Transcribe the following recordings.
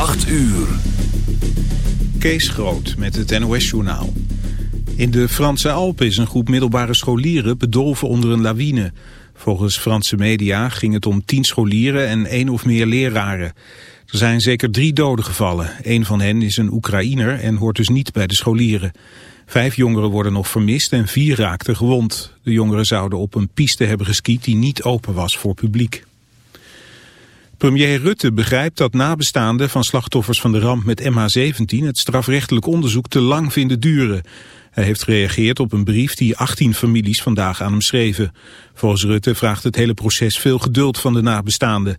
8 uur. Kees Groot met het NOS-journaal. In de Franse Alpen is een groep middelbare scholieren bedolven onder een lawine. Volgens Franse media ging het om tien scholieren en één of meer leraren. Er zijn zeker drie doden gevallen. Een van hen is een Oekraïner en hoort dus niet bij de scholieren. Vijf jongeren worden nog vermist en vier raakten gewond. De jongeren zouden op een piste hebben geskiet die niet open was voor publiek. Premier Rutte begrijpt dat nabestaanden van slachtoffers van de ramp met MH17 het strafrechtelijk onderzoek te lang vinden duren. Hij heeft gereageerd op een brief die 18 families vandaag aan hem schreven. Volgens Rutte vraagt het hele proces veel geduld van de nabestaanden.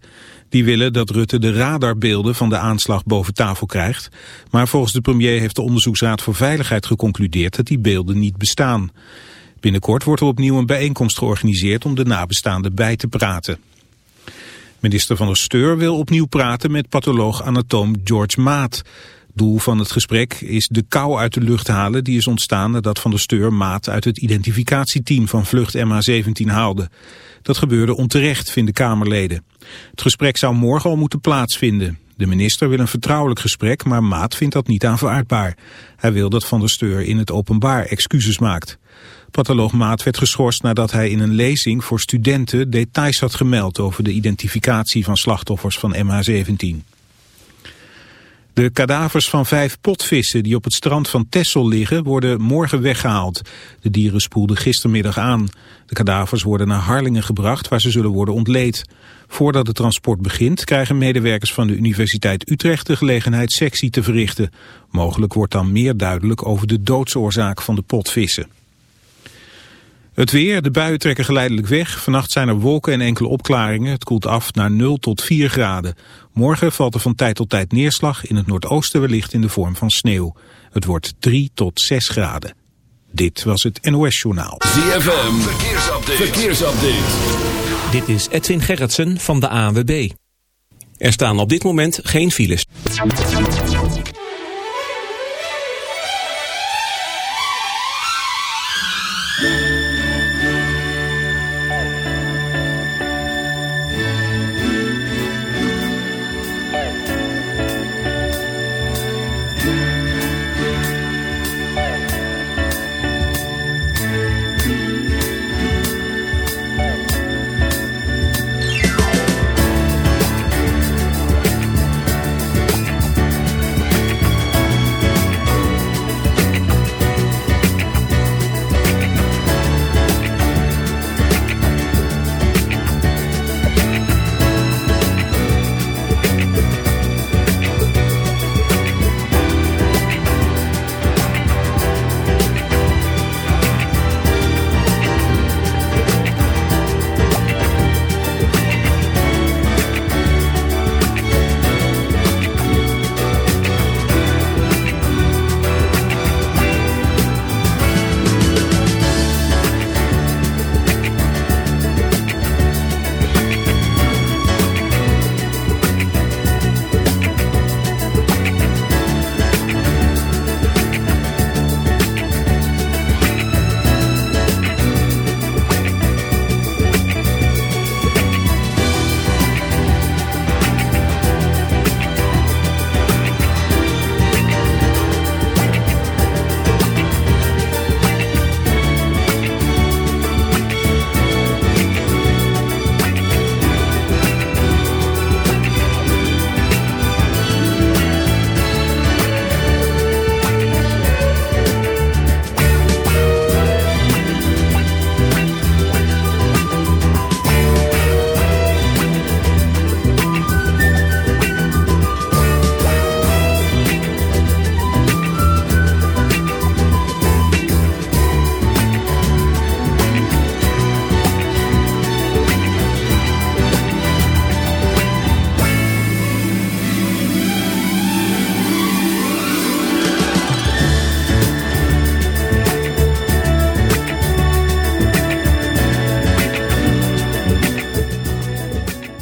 Die willen dat Rutte de radarbeelden van de aanslag boven tafel krijgt. Maar volgens de premier heeft de Onderzoeksraad voor Veiligheid geconcludeerd dat die beelden niet bestaan. Binnenkort wordt er opnieuw een bijeenkomst georganiseerd om de nabestaanden bij te praten. Minister van der Steur wil opnieuw praten met patholoog-anatoom George Maat. Doel van het gesprek is de kou uit de lucht halen die is ontstaan nadat Van der Steur Maat uit het identificatieteam van vlucht MH17 haalde. Dat gebeurde onterecht, vinden Kamerleden. Het gesprek zou morgen al moeten plaatsvinden. De minister wil een vertrouwelijk gesprek, maar Maat vindt dat niet aanvaardbaar. Hij wil dat Van der Steur in het openbaar excuses maakt. Patholoog Maat werd geschorst nadat hij in een lezing voor studenten details had gemeld over de identificatie van slachtoffers van MH17. De kadavers van vijf potvissen die op het strand van Texel liggen worden morgen weggehaald. De dieren spoelden gistermiddag aan. De kadavers worden naar Harlingen gebracht waar ze zullen worden ontleed. Voordat het transport begint krijgen medewerkers van de Universiteit Utrecht de gelegenheid sectie te verrichten. Mogelijk wordt dan meer duidelijk over de doodsoorzaak van de potvissen. Het weer, de buien trekken geleidelijk weg. Vannacht zijn er wolken en enkele opklaringen. Het koelt af naar 0 tot 4 graden. Morgen valt er van tijd tot tijd neerslag. In het noordoosten wellicht in de vorm van sneeuw. Het wordt 3 tot 6 graden. Dit was het NOS Journaal. ZFM, verkeersupdate. verkeersupdate. Dit is Edwin Gerritsen van de ANWB. Er staan op dit moment geen files.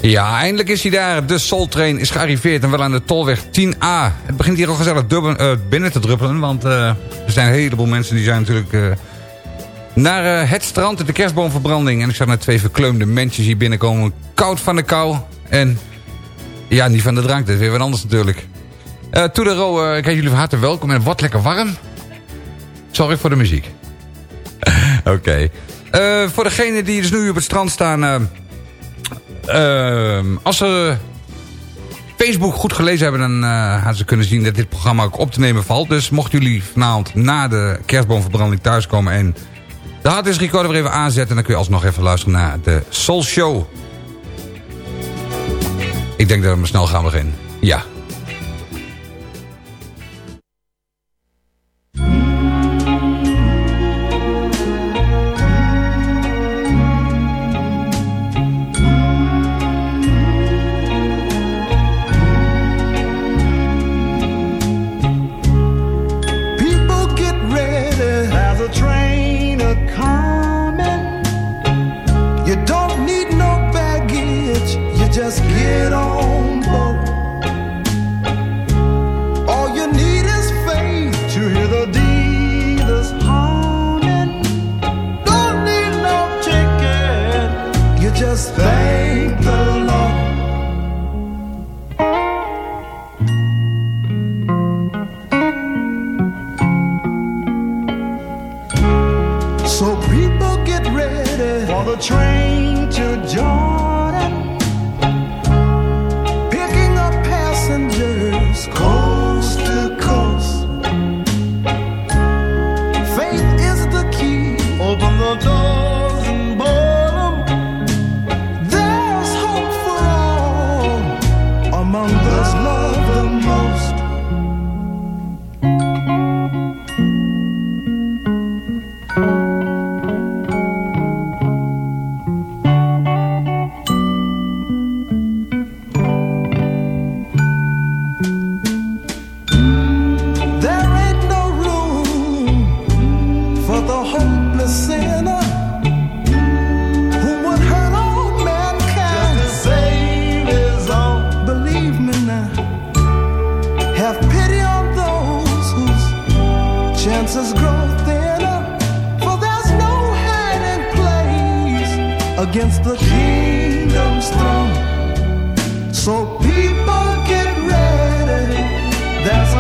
Ja, eindelijk is hij daar. De Soul Train is gearriveerd en wel aan de Tolweg 10A. Het begint hier al gezellig dubbel, uh, binnen te druppelen. Want uh, er zijn een heleboel mensen die zijn natuurlijk... Uh, naar het strand, de kerstboomverbranding. En ik zag net twee verkleumde mensen hier binnenkomen. Koud van de kou. En ja, niet van de drank. Dat is weer wat anders natuurlijk. Uh, Toedero, ik heet jullie van harte welkom en wat lekker warm. Sorry voor de muziek. Oké. Voor degenen die dus nu op het strand staan... als ze Facebook goed gelezen hebben... dan hadden ze kunnen zien dat dit programma ook op te nemen valt. Dus mochten jullie vanavond na de kerstboomverbranding thuiskomen... en de harddisk recorder weer even aanzetten... dan kun je alsnog even luisteren naar de Soul Show. Ik denk dat we snel gaan beginnen. Ja,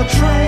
true.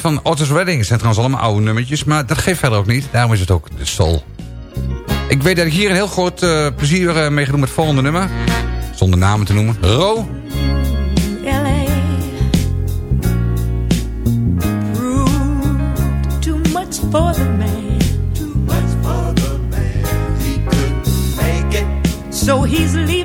Van Otis Redding. Het zijn trouwens allemaal oude nummertjes, maar dat geeft verder ook niet. Daarom is het ook de soul. Ik weet dat ik hier een heel groot uh, plezier uh, mee ga doen met het volgende nummer. Zonder namen te noemen. Ro. LA. Too much for the man. Too much for the man. He couldn't make it. So he's leaving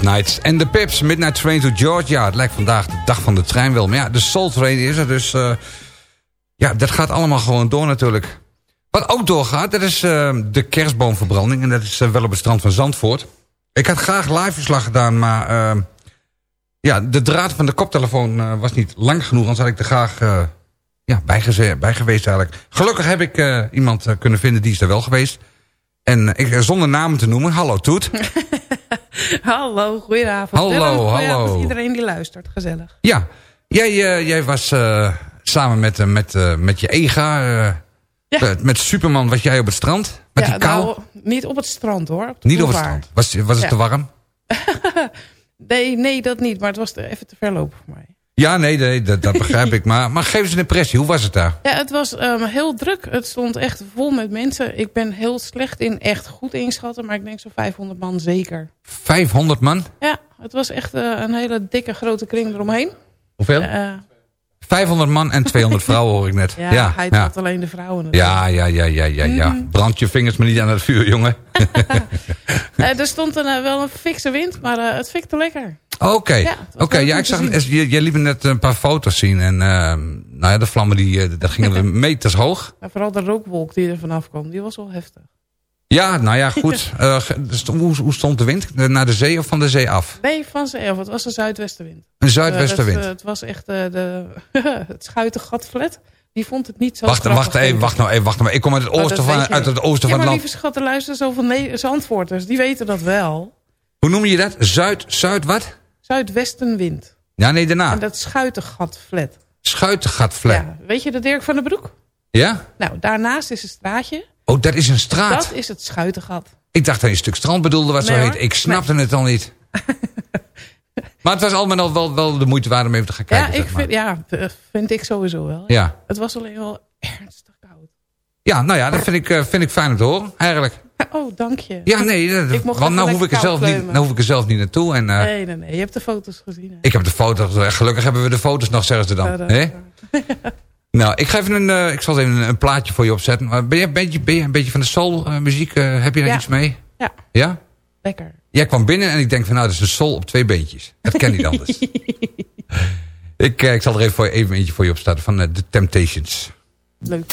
Nights en de Pips, Midnight Train to Georgia. Het lijkt vandaag de dag van de trein wel. Maar ja, de Soul Train is er, dus uh, ja, dat gaat allemaal gewoon door natuurlijk. Wat ook doorgaat, dat is uh, de kerstboomverbranding. En dat is uh, wel op het strand van Zandvoort. Ik had graag live verslag gedaan, maar ja, de draad van de koptelefoon was niet lang genoeg. Anders had ik er graag ja, bij, bij, geweest eigenlijk. Gelukkig heb ik iemand kunnen vinden die is er wel geweest. En ik, zonder namen te noemen, hallo Toet. hallo, goedenavond. Hallo, hallo. iedereen die luistert, gezellig. Ja, jij, uh, jij was uh, samen met, uh, met, met je ega, ja. met Superman, was jij op het strand? Met ja, die kou? Nou, niet op het strand hoor. Op niet op het strand. Was, was het ja. te warm? nee, nee, dat niet, maar het was even te ver lopen voor mij. Ja, nee, nee dat, dat begrijp ik. Maar, maar geef eens een impressie. Hoe was het daar? Ja, het was um, heel druk. Het stond echt vol met mensen. Ik ben heel slecht in echt goed inschatten. Maar ik denk zo'n 500 man zeker. 500 man? Ja, het was echt uh, een hele dikke grote kring eromheen. Hoeveel? Uh, 500 man en 200 vrouwen hoor ik net. Ja, ja hij ja. alleen de vrouwen. Natuurlijk. Ja, ja, ja, ja, ja, ja. Mm. Brand je vingers maar niet aan het vuur, jongen. uh, er stond een, uh, wel een fikse wind, maar uh, het fikte lekker. Oké, okay. ja, okay, ja ik zag, jij liet me net een paar foto's zien. En nou ja, de vlammen die, daar gingen we meters hoog. Ja, vooral de rookwolk die er vanaf kwam, die was wel heftig. Ja, nou ja, goed. uh, hoe, hoe, stond de wind? Naar de zee of van de zee af? Nee, van zee af. Het was een zuidwestenwind. Een zuidwestenwind? Uh, het, het, was echt uh, de, het schuitengatflat. Die vond het niet zo Wacht, wacht, even, wacht nou even, wacht nou. Ik kom uit het oosten, van, uit het oosten ja, van het land. Ja, maar lieve schatten, luister zoveel nee, Zandvoorters. Die weten dat wel. Hoe noem je dat? Zuid, zuid wat? Zuidwestenwind. Ja, nee, daarna. En dat schuitengatflat. Schuitengatflat. Ja, weet je de Dirk van den Broek? Ja? Nou, daarnaast is een straatje. Oh, dat is een straat? Dat is het Schuitengat. Ik dacht dat je een stuk strand bedoelde wat nee, zo heet. Ik snapte nee. het al niet. maar het was allemaal al wel, wel de moeite waard om even te gaan kijken. Ja, ik vind, ja vind ik sowieso wel. Ja. Het was alleen wel ernstig koud. Ja, nou ja, dat vind ik, uh, vind ik fijn om te horen, eigenlijk. Oh, dank je. Ja, nee, dat, ik want nou hoef, ik er zelf niet, nou hoef ik er zelf niet naartoe. En, uh, nee, nee, nee, je hebt de foto's gezien. Hè? Ik heb de foto's, gelukkig hebben we de foto's nog, zeggen ze dan. Ja, Nou, ik ga even een, uh, ik zal even een, een, plaatje voor je opzetten. Maar ben je, ben je, ben je een beetje van de soul uh, muziek? Uh, heb je daar ja. iets mee? Ja. Ja? Lekker. Jij kwam binnen en ik denk van nou, dat is een soul op twee beentjes. Dat ken niet anders. ik, ik zal er even, voor, even eentje voor je opstarten van The Temptations. Leuk.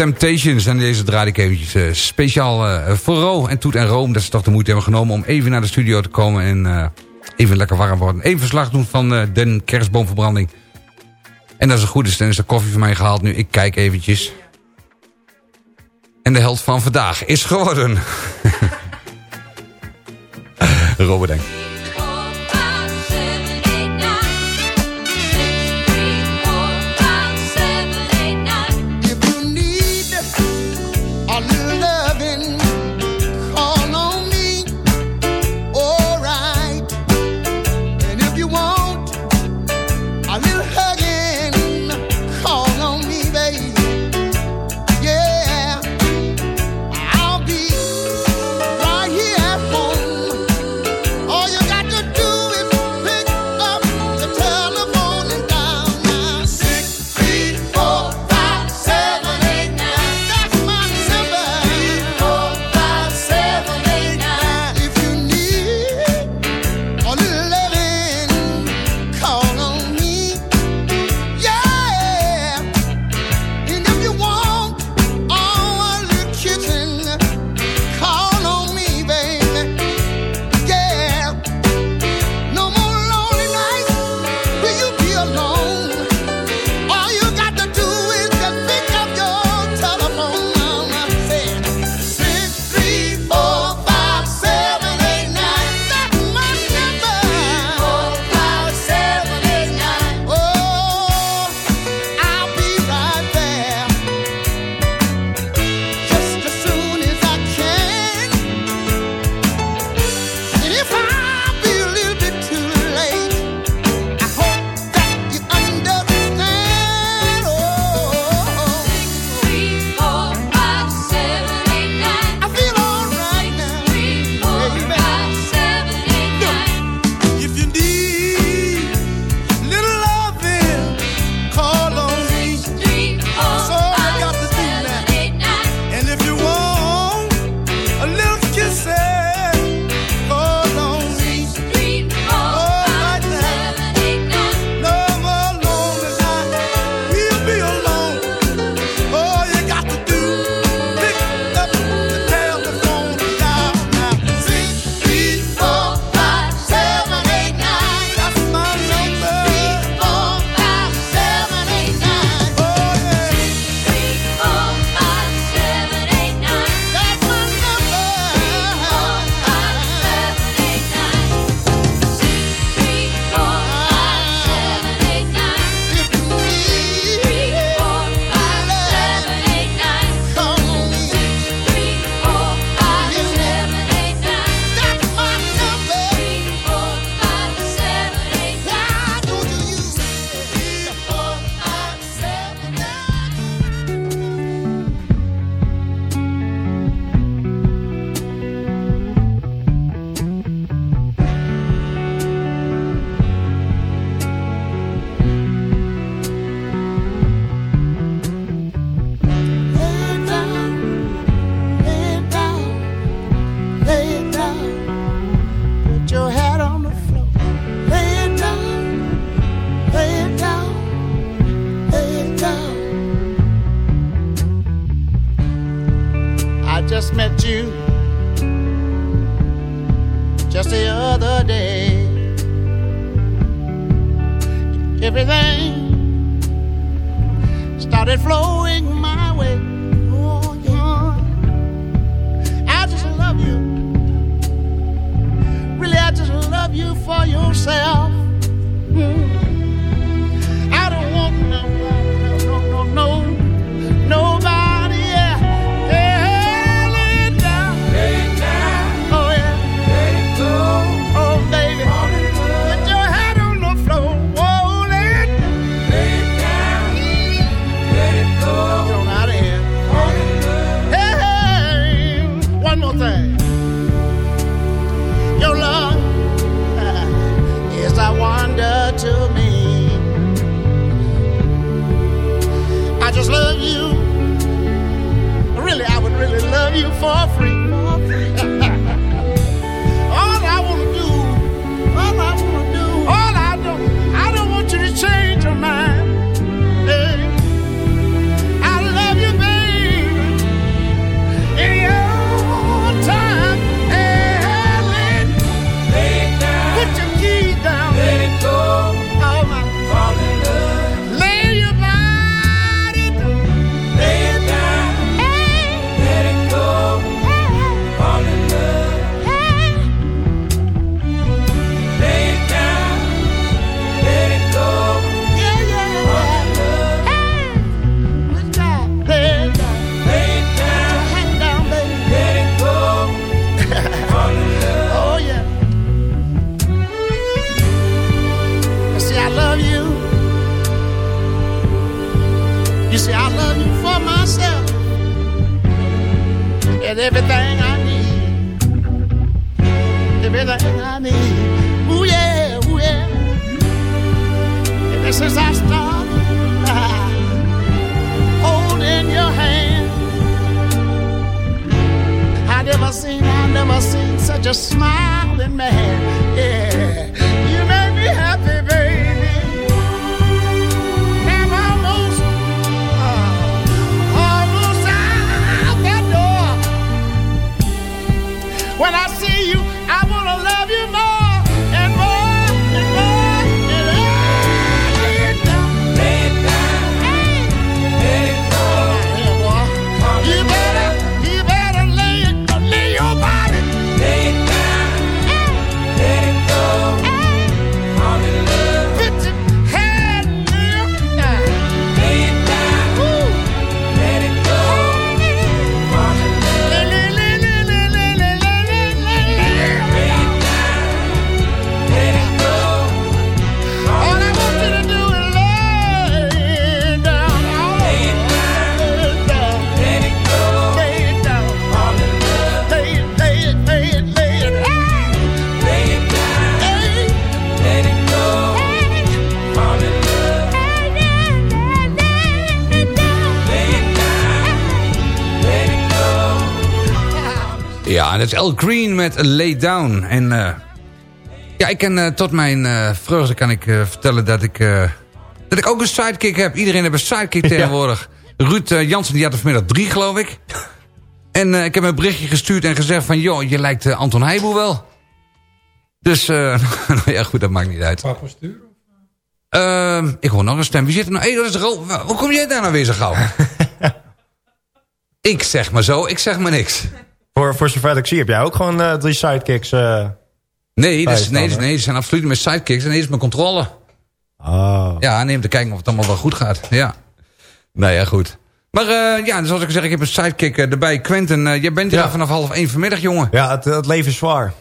Temptations. En deze draaide ik eventjes eh, speciaal eh, voor Ro en Toet en Room. Dat ze toch de moeite hebben genomen om even naar de studio te komen. En eh, even lekker warm worden. Eén verslag doen van den kerstboomverbranding. En dat het goed is, dan is de koffie van mij gehaald nu. Ik kijk eventjes. En de held van vandaag is geworden. Robert Denk. Yourself. Never seen, I never seen such a smiling man. Yeah, you make me happy, baby. I'm almost, uh, almost out that door. When I see you, dat is El Green met Lay Down. En eh, ja, ik kan eh, tot mijn eh, vreugde kan ik eh, vertellen dat ik, eh, dat ik ook een sidekick heb. Iedereen heeft een sidekick tegenwoordig. Ruud Jansen die had er vanmiddag drie, geloof ik. En eh, ik heb een berichtje gestuurd en gezegd van... joh, je lijkt Anton Heijboel wel. Dus, eh, nou ja goed, dat maakt niet uit. Ehm, ik hoor nog een stem. Wie zit er nou? Hé, dat is Ro. Hoe kom jij daar nou weer zo gauw? ik zeg maar zo, ik zeg maar niks. Voor, voor zover ik zie, heb jij ook gewoon eh, drie sidekicks. eh Nee, Bij nee, nee, ze zijn absoluut niet mijn sidekicks. En is mijn controle. Oh. Ja, neem te kijken of het allemaal wel goed gaat. Ja. Nou ja, goed. Maar eh, ja, zoals ik zeg, ik heb een sidekick erbij. Quentin, eh, jij bent hier Ja. vanaf half één vanmiddag, jongen. Ja, het, het leven is zwaar.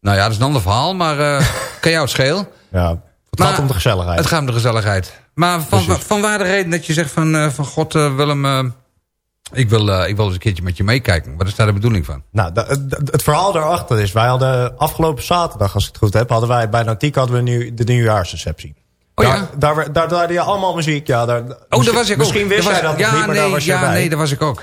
Nou ja, dat is een ander verhaal, maar kan jou het schelen? Ja, het Maar gaat om de gezelligheid. Het gaat om de gezelligheid. Maar van, van waar de reden dat je zegt van, van God, Willem, ik, wil, eh, ik wil eens een keertje met je meekijken. Wat is daar de bedoeling van? Nou, het, verhaal daarachter is... wij hadden afgelopen zaterdag, als ik het goed heb... hadden wij bij Nautiek hadden we nu de nieuwjaarsreceptie. Oh daar, ja? Daar, daar, daar draaide je allemaal muziek. Ja, daar, Oh, daar was ik Misschien ook. wist Daar jij dat ja, niet, maar nee, daar was Ja, bij. nee, daar was ik ook.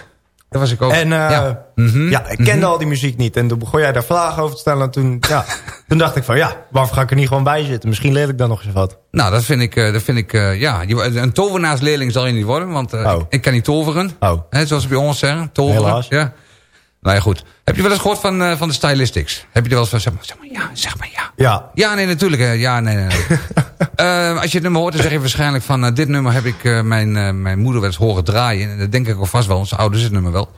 Daar was ik ook. En eh, ja. Mhm. ja, ik kende al die muziek niet. En toen begon jij daar vragen over te stellen. En toen, ja, toen dacht ik van, ja, waarvoor ga ik er niet gewoon bij zitten? Misschien leer ik dan nog eens wat. Nou, dat vind ik, eh, dat vind ik eh, ja. Een tovenaarsleerling zal je niet worden, want Oh. ik, ik kan niet toveren. Oh. Hè, zoals we bij ons zeggen, toveren. Helaas. Ja. Nou ja, goed. Heb je wel eens gehoord van, eh, van de stylistics? Heb je er wel eens van, zeg maar, zeg maar ja, zeg maar ja. Ja. Ja, nee, natuurlijk. hè. Ja, nee, nee. nee. Eh, als je het nummer hoort, dan zeg je waarschijnlijk van... eh, dit nummer heb ik eh, mijn, eh, mijn moeder wel eens horen draaien. En dat denk ik al vast wel, onze ouders het nummer wel.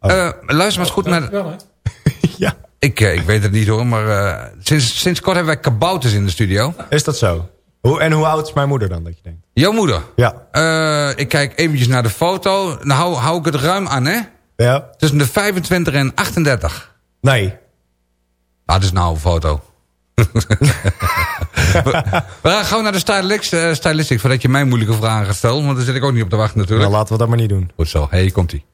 Oh. Eh, luister maar eens goed naar... de- ja. Ik, ik weet het niet hoor, maar eh, sinds, sinds kort hebben wij kabouters in de studio. Is dat zo? Hoe, en hoe oud is mijn moeder dan, dat je denkt? Jouw moeder? Ja. Eh, ik kijk eventjes naar de foto. Nou, hou, hou ik het ruim aan, hè? Ja. Tussen de 25 en 38. Nee. Ah, dat is een oude foto. we, we gaan naar de stylist, eh, stylistics... voordat je mij moeilijke vragen gaat stellen. Want daar zit ik ook niet op te wachten natuurlijk. Dan laten we dat maar niet doen. Goed zo. Hé, hey, komt-ie.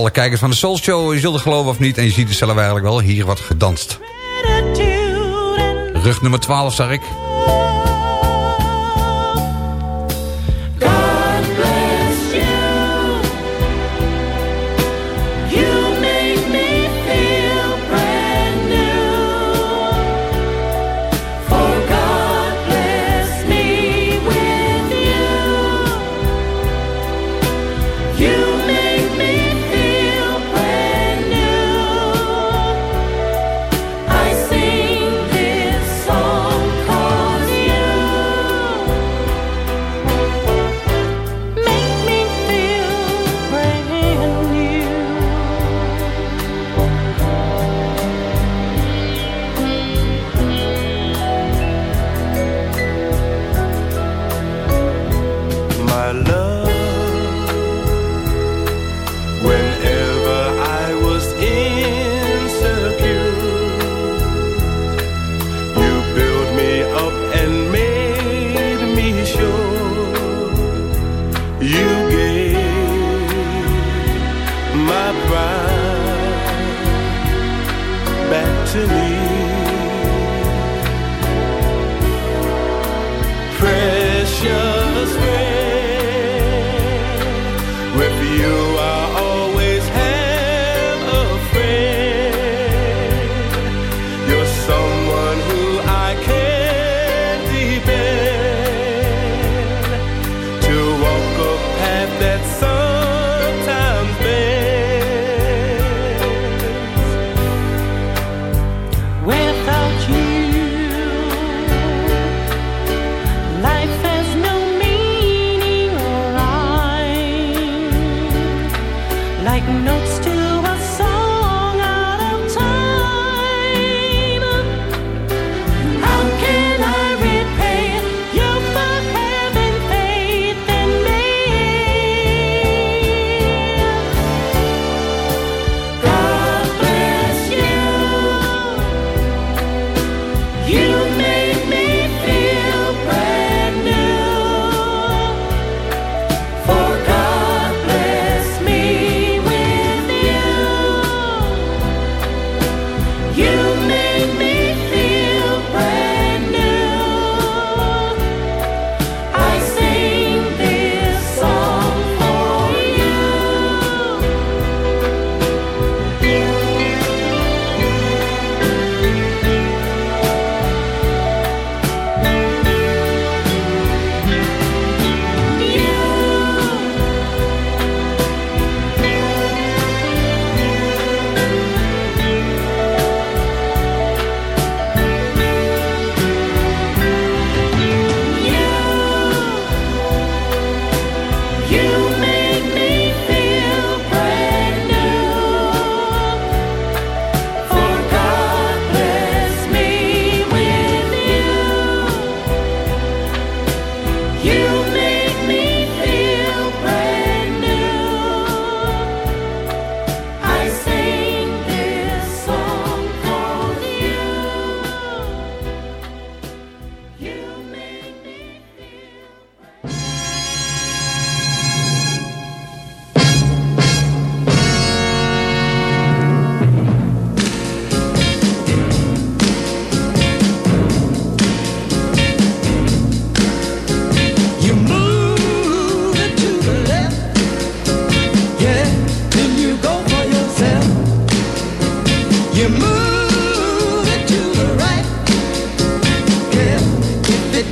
Alle kijkers van de Soul Show... je zult het geloven of niet, en je ziet het zelf eigenlijk wel... hier wordt gedanst. Rug nummer 12, zag ik.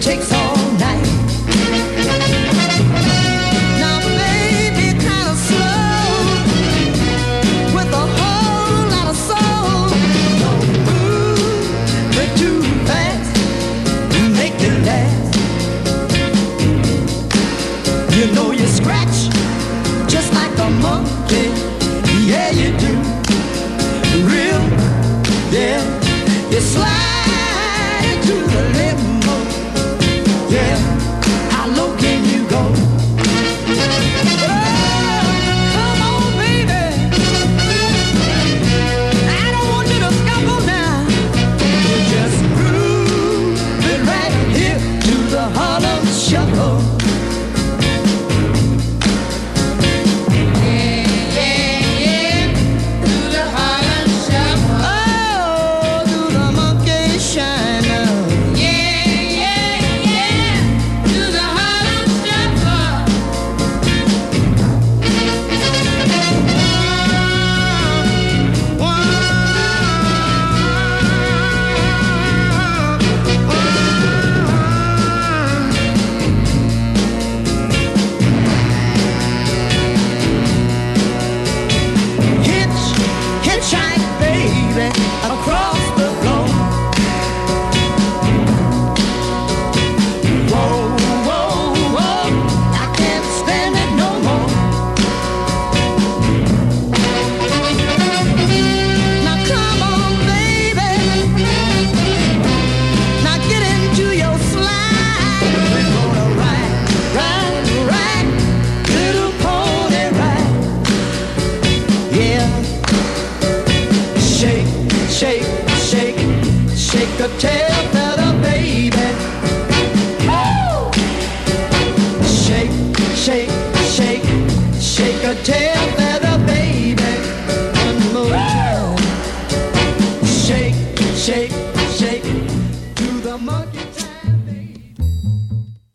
takes all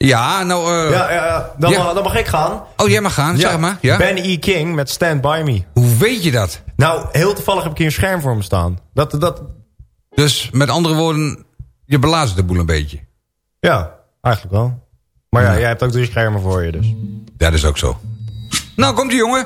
Ja, nou... eh, Ja, ja, ja. Dan, Ja. Mag, dan mag ik gaan. Oh, jij mag gaan, zeg maar. Ja. Ben E. King met Stand By Me. Hoe weet je dat? Nou, heel toevallig heb ik hier een scherm voor me staan. Dat, dat, Dus met andere woorden, je belazert de boel een beetje. ja, eigenlijk wel. Maar ja, jij hebt ook drie schermen voor je, dus. Dat is ook zo. Nou, komt die jongen.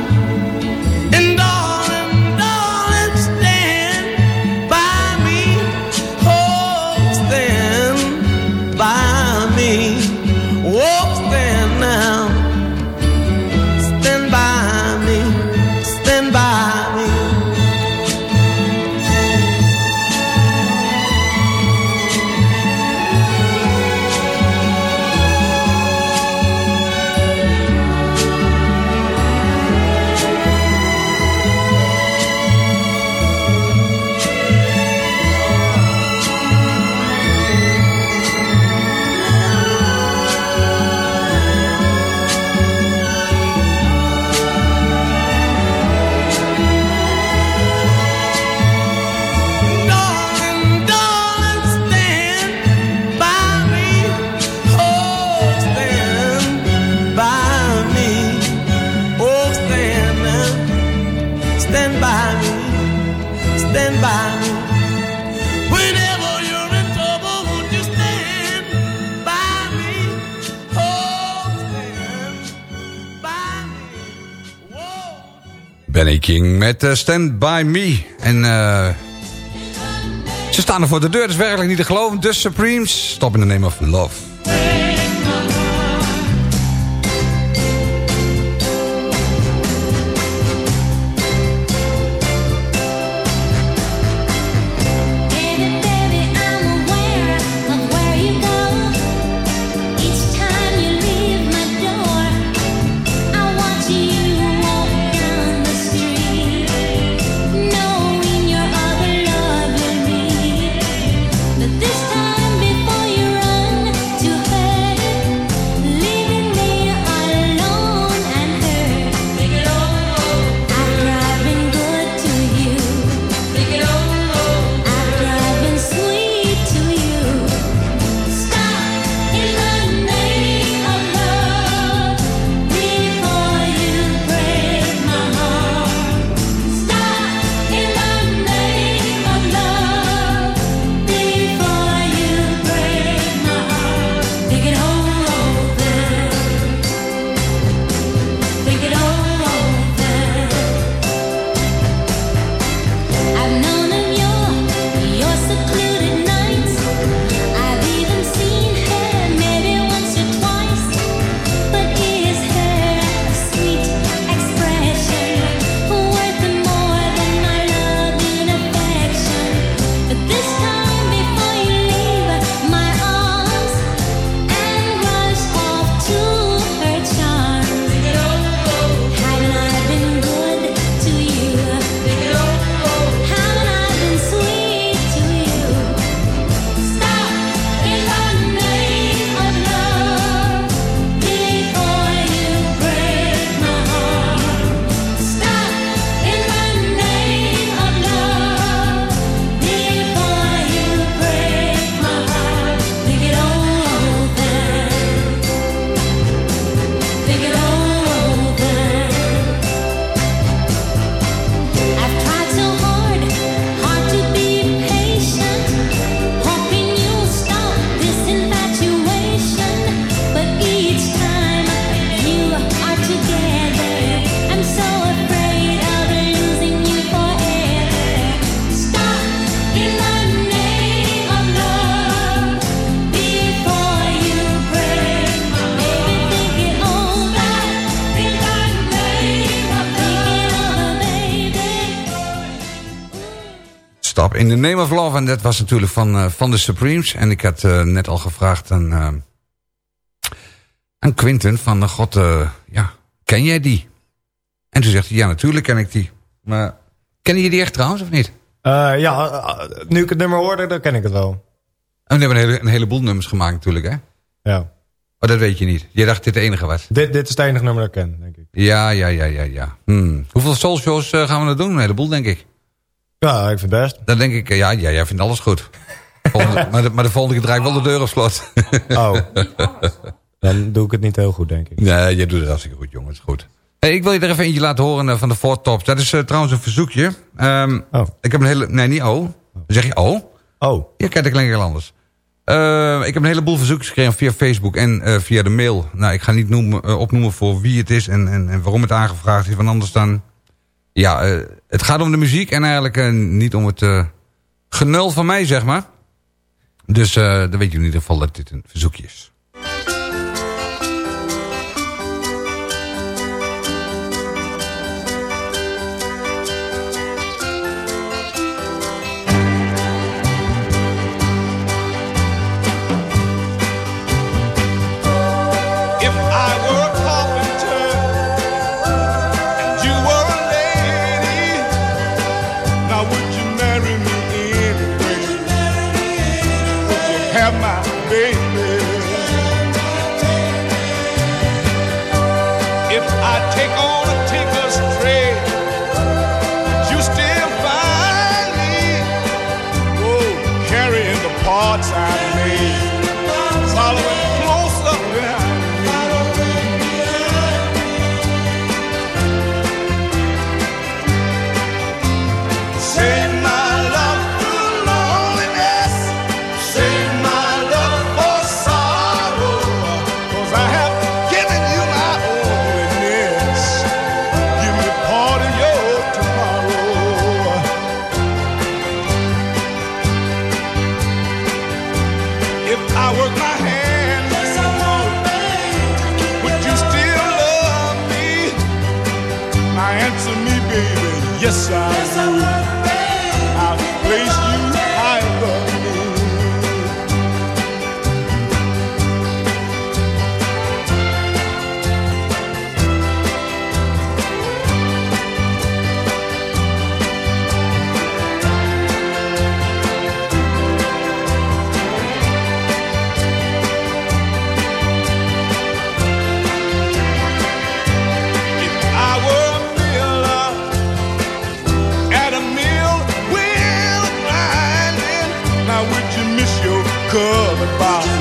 Benny King met eh, Stand By Me. En eh, ze staan er voor de deur, dat is werkelijk niet te geloven. De Supremes, Stop in the Name of Love. In the Name of Love. En dat was natuurlijk van, eh, van de Supremes. En ik had eh, net al gevraagd aan, eh, aan Quinten van... God, ja, ken jij die? En toen zegt hij, ja, natuurlijk ken ik die. Maar ken je die echt trouwens, of niet? Ja, nu ik het nummer hoorde, dan ken ik het wel. En we hebben een, hele, een heleboel nummers gemaakt natuurlijk, hè? Ja. Maar dat weet je niet. Je dacht dit het enige was. Dit, dit is het enige nummer dat ik ken, denk ik. Ja, ja, ja, ja, ja. Hmm. Hoeveel soulshows gaan we er doen? Een heleboel, denk ik. Ja, ik vind het best. Dan denk ik, eh, ja, ja jij vindt alles goed. Volgende- maar, de, maar de volgende keer draai ik wel de deur op slot. Oh. Dan doe ik het niet heel goed, denk ik. Nee, jij doet het hartstikke goed, jongens. Goed. Hey, ik wil je er even eentje laten horen eh, van de Four Tops. Dat is eh, trouwens een verzoekje. Ehm, Ik heb een hele... Nee, niet oh. Zeg je oh? Oh. Ja, kijk, dat klinkt heel anders. Eh, ik heb een heleboel verzoekjes gekregen via Facebook en via de mail. Nou, ik ga niet noemen, opnoemen voor wie het is en, en, en waarom het aangevraagd is. Want anders dan... Ja, eh, het gaat om de muziek en eigenlijk eh, niet om het eh, genul van mij, zeg maar. Dus dan weet je in ieder geval dat dit een verzoekje is. coming by.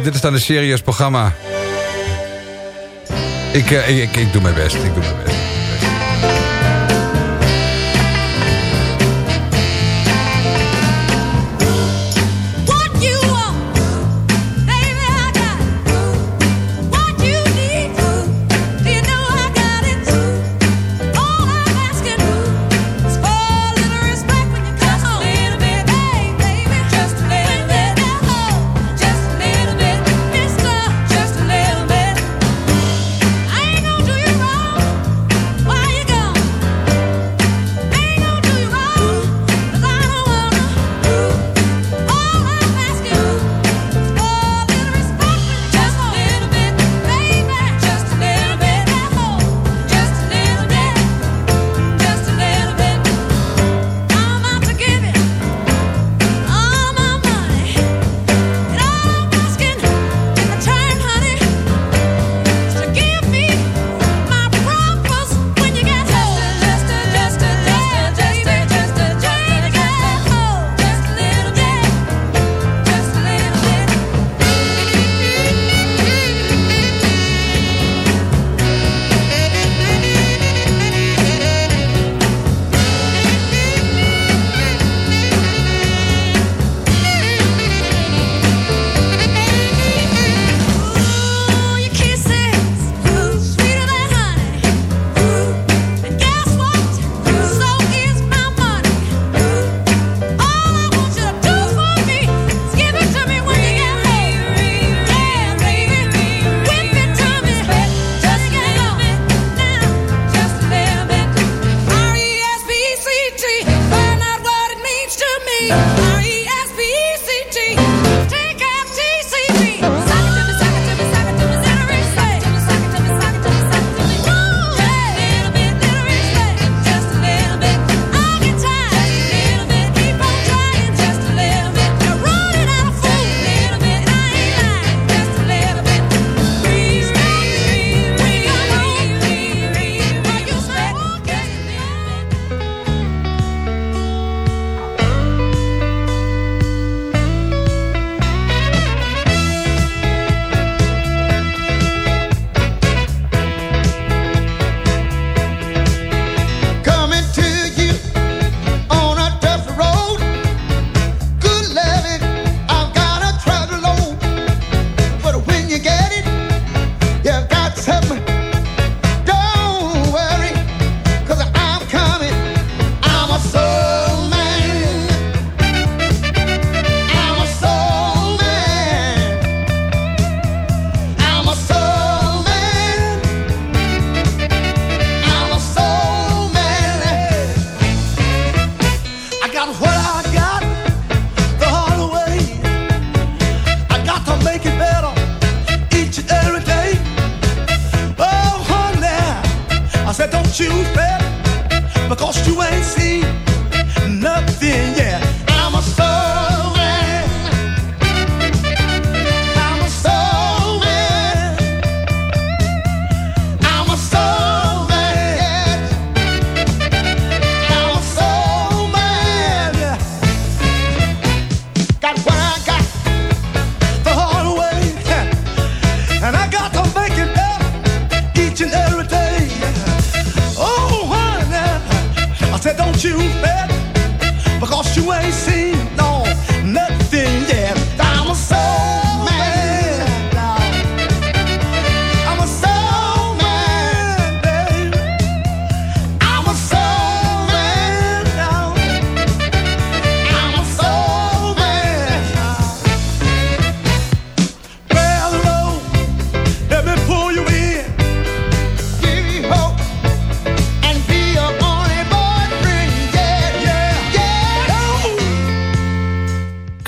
Dit is dan een serieus programma. Ik, eh, ik, ik doe mijn best, ik doe mijn best.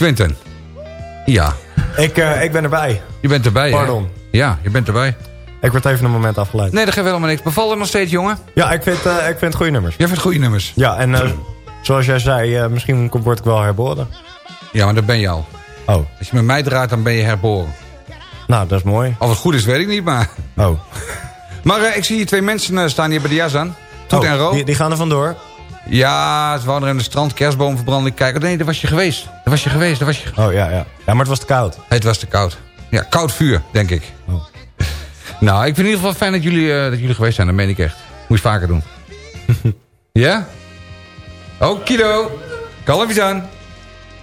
Quinten. Ja. Ik, eh, ik ben erbij. Je bent erbij, hè? Pardon. Ja, je bent erbij. Ik word even een moment afgeleid. Nee, dat geeft helemaal niks. Bevalt het nog steeds, jongen? Ja, ik vind, eh, ik vind goede nummers. Jij vindt goede nummers? Ja, en eh, zoals jij zei, misschien kom- word ik wel herboren. Ja, maar dat ben je al. Oh. Als je met mij draait, dan ben je herboren. Nou, dat is mooi. Of het goed is, weet ik niet, maar... Oh. Maar ik zie hier twee mensen staan hier bij de jas aan. Toet Oh, en Ro. Die, die gaan er vandoor. Ja, ze wouden er in de strand kerstboomverbranding kijken. Oh, nee, daar was je geweest. Daar was je geweest, daar was je... Oh, ja, ja. Ja, maar het was te koud. Het was te koud. Ja, koud vuur, denk ik. Oh. Nou, ik vind in ieder geval fijn dat jullie, eh, dat jullie geweest zijn. Dat meen ik echt. Moet je vaker doen. ja? Oh, kilo. Kalfjes aan.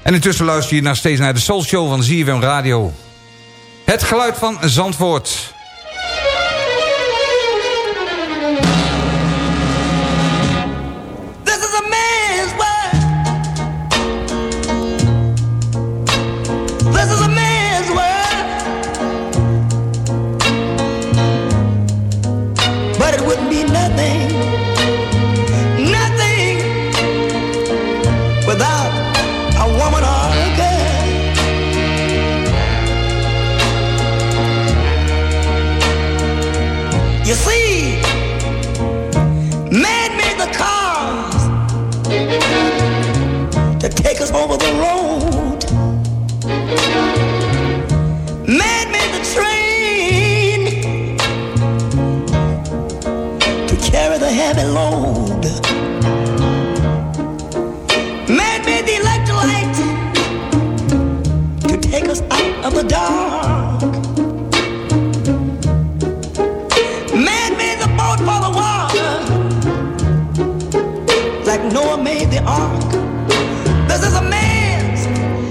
En intussen luister je naar steeds naar de Soul Show van ZFM Radio. Het geluid van Zandvoort.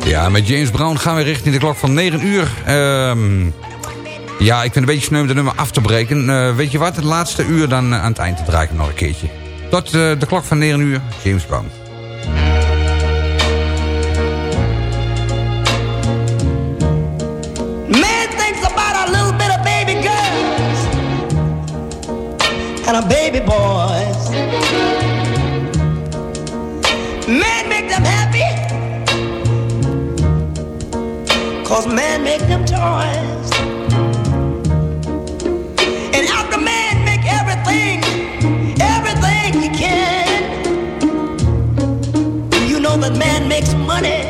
Ja, met James Brown gaan we richting de klok van 9 uur. Ehm, ja, ik vind het een beetje sneu om de nummer af te breken. Eh, weet je wat, het laatste uur dan eh, aan het eind te draaien nog een keertje. Tot eh, de klok van 9 uur, James Brown. And a baby boys. Man make them happy cause man make them toys. And after man make everything, everything he can, you know that man makes money